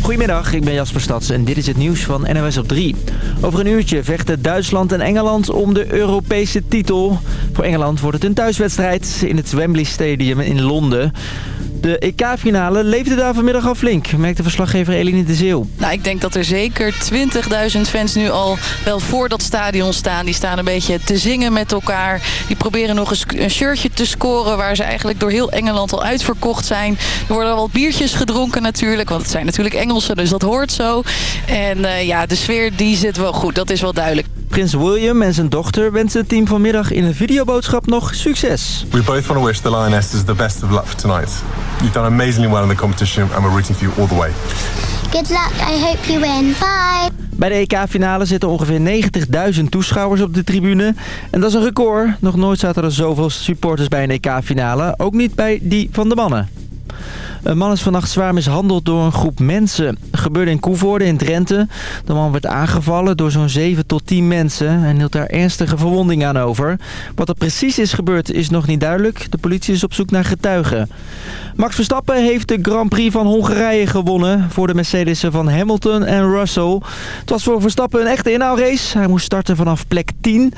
Goedemiddag, ik ben Jasper Stads en dit is het nieuws van NOS op 3. Over een uurtje vechten Duitsland en Engeland om de Europese titel. Voor Engeland wordt het een thuiswedstrijd in het Wembley Stadium in Londen. De EK-finale leefde daar vanmiddag al flink, merkte verslaggever Eline de Zeeuw. Nou, ik denk dat er zeker 20.000 fans nu al wel voor dat stadion staan. Die staan een beetje te zingen met elkaar. Die proberen nog eens een shirtje te scoren... waar ze eigenlijk door heel Engeland al uitverkocht zijn. Er worden al wat biertjes gedronken natuurlijk. Want het zijn natuurlijk Engelsen, dus dat hoort zo. En uh, ja, de sfeer die zit wel goed. Dat is wel duidelijk. Prins William en zijn dochter wensen het team vanmiddag in een videoboodschap nog succes. We both want to wish the Lionesses the best of luck for tonight. You've done amazingly well in the competition and we're rooting for you all the way. Good luck, I hope you win. Bye! Bij de EK-finale zitten ongeveer 90.000 toeschouwers op de tribune. En dat is een record. Nog nooit zaten er zoveel supporters bij een EK-finale. Ook niet bij die van de mannen. Een man is vannacht zwaar mishandeld door een groep mensen. Gebeurde in Koevoorde in Drenthe. De man werd aangevallen door zo'n 7 tot 10 mensen en hield daar ernstige verwondingen aan over. Wat er precies is gebeurd is nog niet duidelijk. De politie is op zoek naar getuigen. Max Verstappen heeft de Grand Prix van Hongarije gewonnen voor de Mercedes'en van Hamilton en Russell. Het was voor Verstappen een echte inhoudrace. Hij moest starten vanaf plek 10.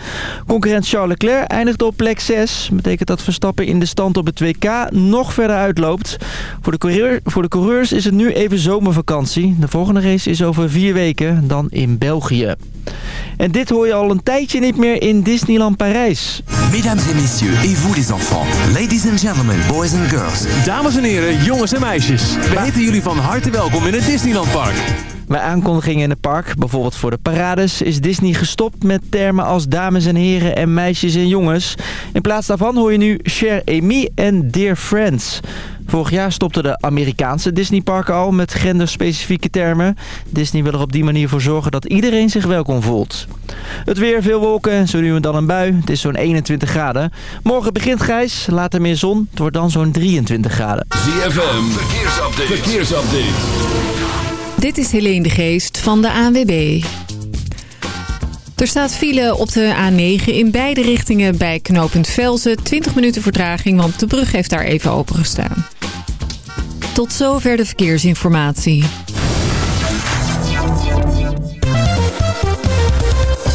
Concurrent Charles Leclerc eindigde op plek 6. Betekent dat Verstappen in de stand op het WK nog verder uitloopt. Voor de, coureur, voor de coureurs is het nu even zomervakantie. De volgende race is over vier weken, dan in België. En dit hoor je al een tijdje niet meer in Disneyland Parijs. Mesdames et messieurs, et vous les enfants. Ladies and gentlemen, boys and girls. Dames en heren, jongens en meisjes. We heten jullie van harte welkom in het Disneyland Park. Bij aankondigingen in het park, bijvoorbeeld voor de parades, is Disney gestopt met termen als dames en heren en meisjes en jongens. In plaats daarvan hoor je nu Cher Amy en Dear Friends. Vorig jaar stopten de Amerikaanse Disneyparken al met genderspecifieke termen. Disney wil er op die manier voor zorgen dat iedereen zich welkom voelt. Het weer, veel wolken en zo nu en dan een bui. Het is zo'n 21 graden. Morgen begint grijs, later meer zon. Het wordt dan zo'n 23 graden. ZFM, verkeersupdate. verkeersupdate. Dit is Helene de Geest van de ANWB. Er staat file op de A9 in beide richtingen bij knooppunt Velzen. 20 minuten vertraging, want de brug heeft daar even opengestaan. Tot zover de verkeersinformatie.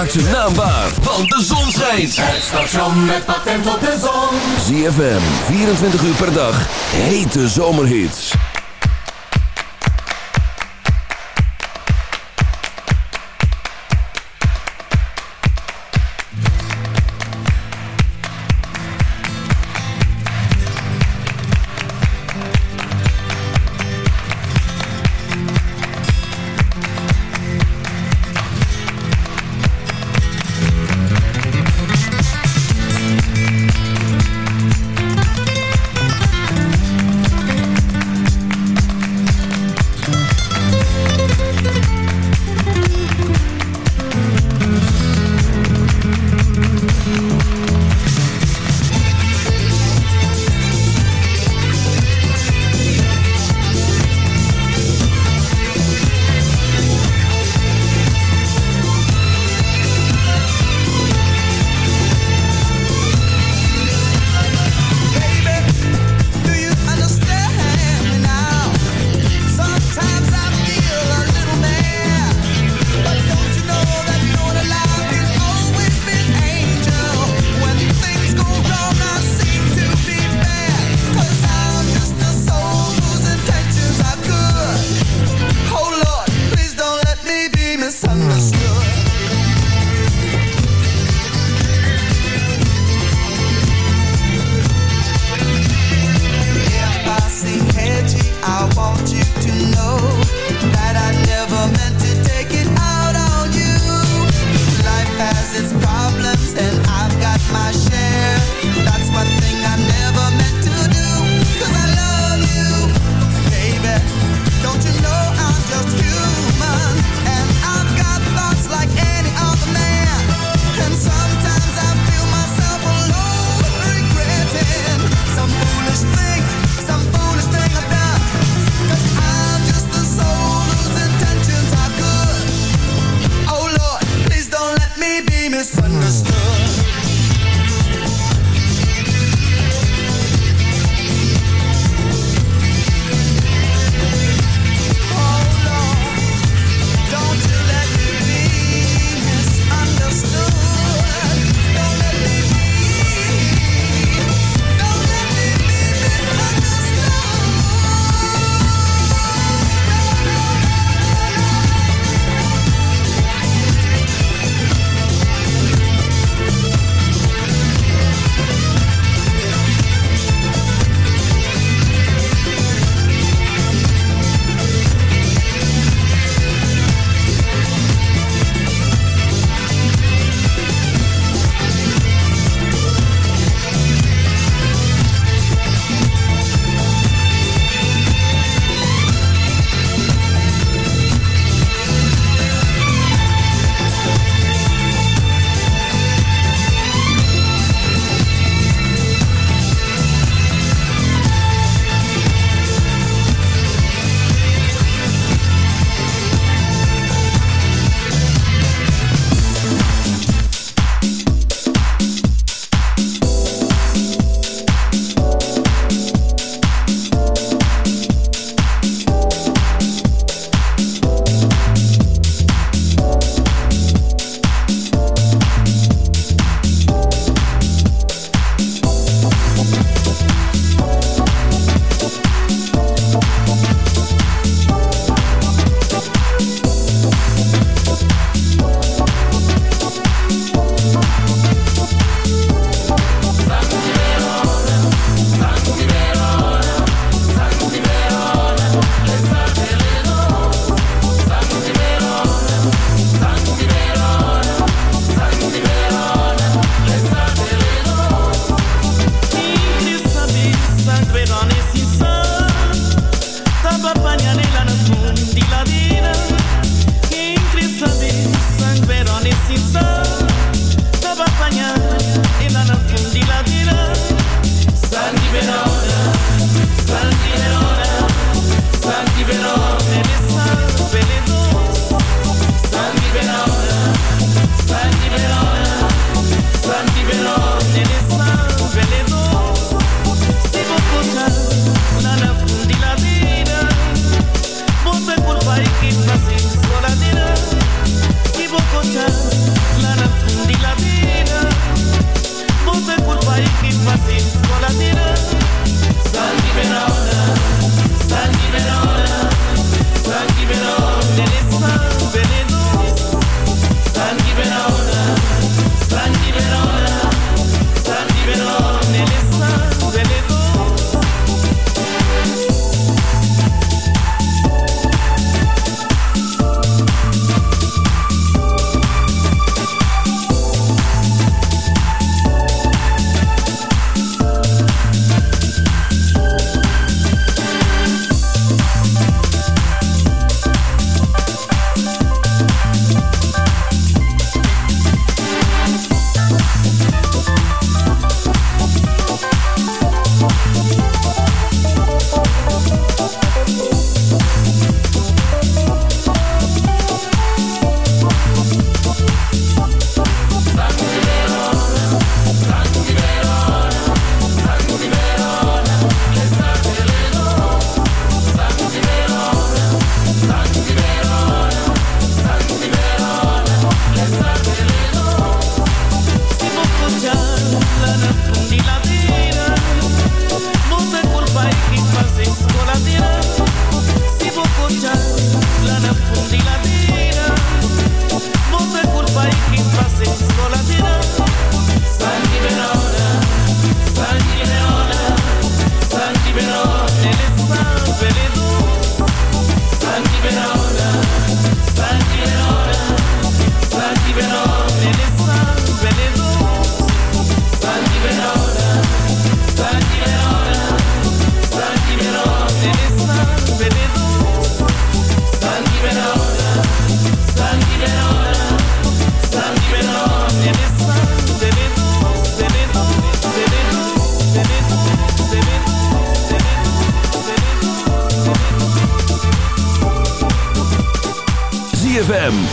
maakt zijn naam waar, want de Zonschijns. Het station met patent op de zon. ZFM, 24 uur per dag, hete zomerhits.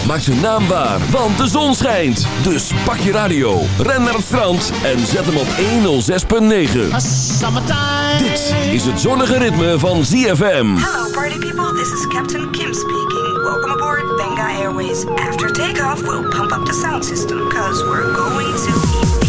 Maak zijn naam waar, want de zon schijnt. Dus pak je radio, ren naar het strand en zet hem op 106.9. Dit is het zonnige ritme van ZFM. Hello party people, this is Captain Kim speaking. Welcome aboard Benga Airways. After takeoff, we'll pump up the sound system, cause we're going to...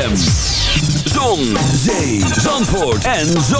ZFM. Zon, zee, zandvoort en zo.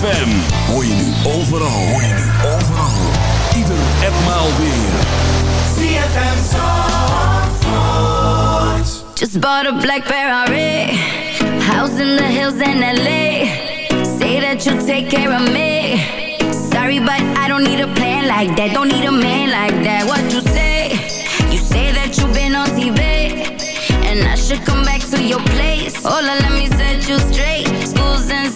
ZFM. Hoor je nu overal. Hoor je nu overal. Ieder en maal weer. ZFM Zandvoort. Just bought a black Ferrari. House in the hills in LA. Say that you'll take care of me. Sorry, but I don't need a plan like that. Don't need a man like that. What you say? You say that you've been on TV. And I should come back to your place. Hola, let me set you straight.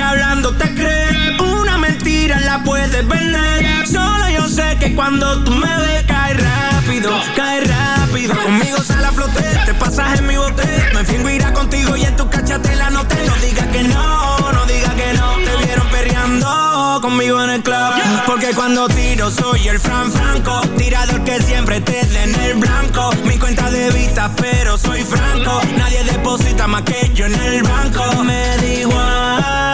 Hablando te cree. Una mentira la puedes vender. Solo yo sé que cuando tú me ves, cae rápido, cae rápido. Conmigo sale a flote, te pasas en mi bote. Me fingo irá contigo y en tu cachatela no te No digas que no, no digas que no. Te vieron perreando conmigo en el club. Porque cuando tiro soy el Fran Franco. Tirador que siempre te den en el blanco. Mi cuenta de vista, pero soy franco. Nadie deposita más que yo en el banco. Me da igual.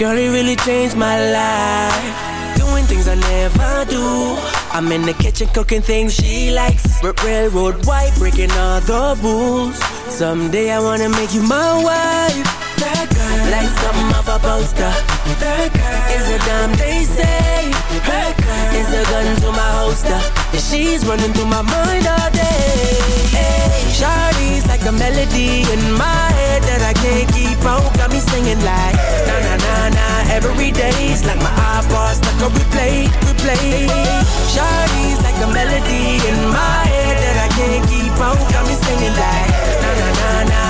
Girl, it really changed my life. Doing things I never do. I'm in the kitchen cooking things she likes. R- railroad white, breaking all the rules. Someday I wanna make you my wife. That like something off a poster. That girl is a dime they say. That girl is a gun to my holster. She's running through my mind all day. Hey, Shawty's like a melody in my head that I can't keep out. Got me singing like na na na na. Every day's like my iPod stuck on replay, replay. Shawty's like a melody in my head that I can't keep out. Got me singing like na na na na.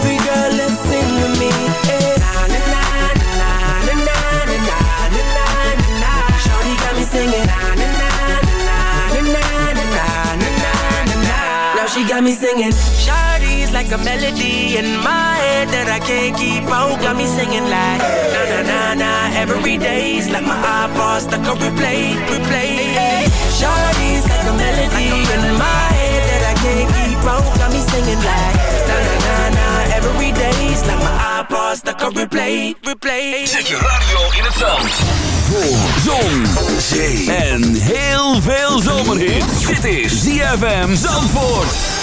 got me singing. Shawty's like a melody in my head that I can't keep out. Got me singing like na na na na. Every day's like my iPod stuck on replay, replay. Shawty's like a melody in my head that I can't keep out. Got me singing like na na na na. Every day's like my iPod stuck on replay, replay. Zet je radio in het zand. Voor zon, zee en heel veel zomerhit. Dit is ZFM Zandvoort.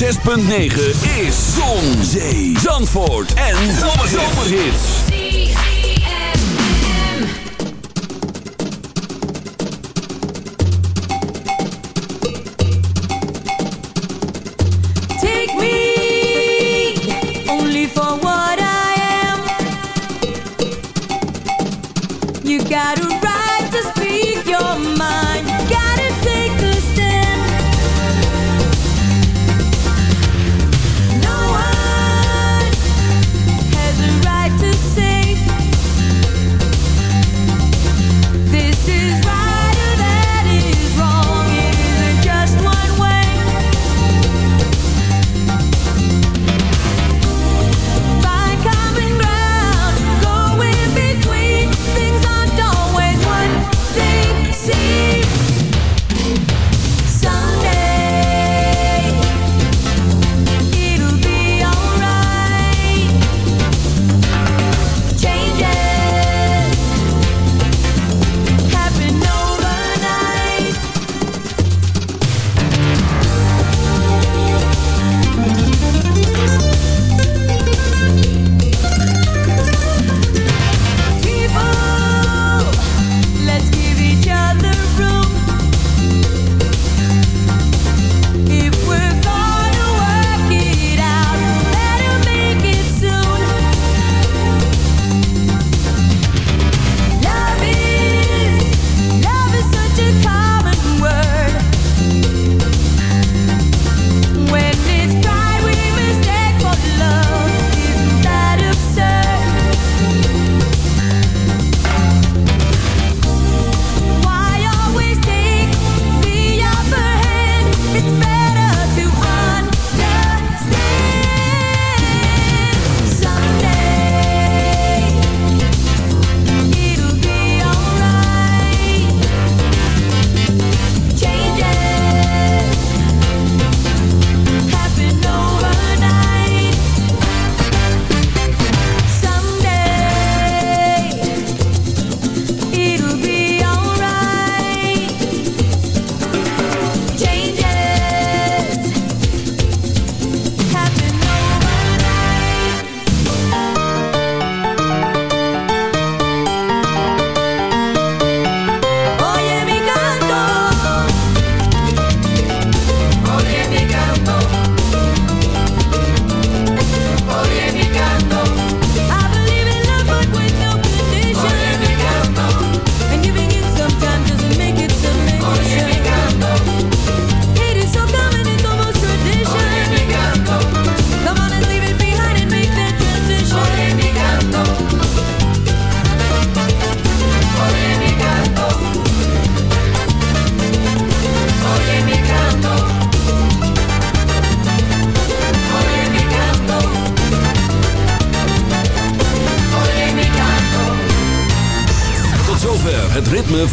6.9 is Zon, Zee, Zandvoort en Zomerhits. Take me only for what I am.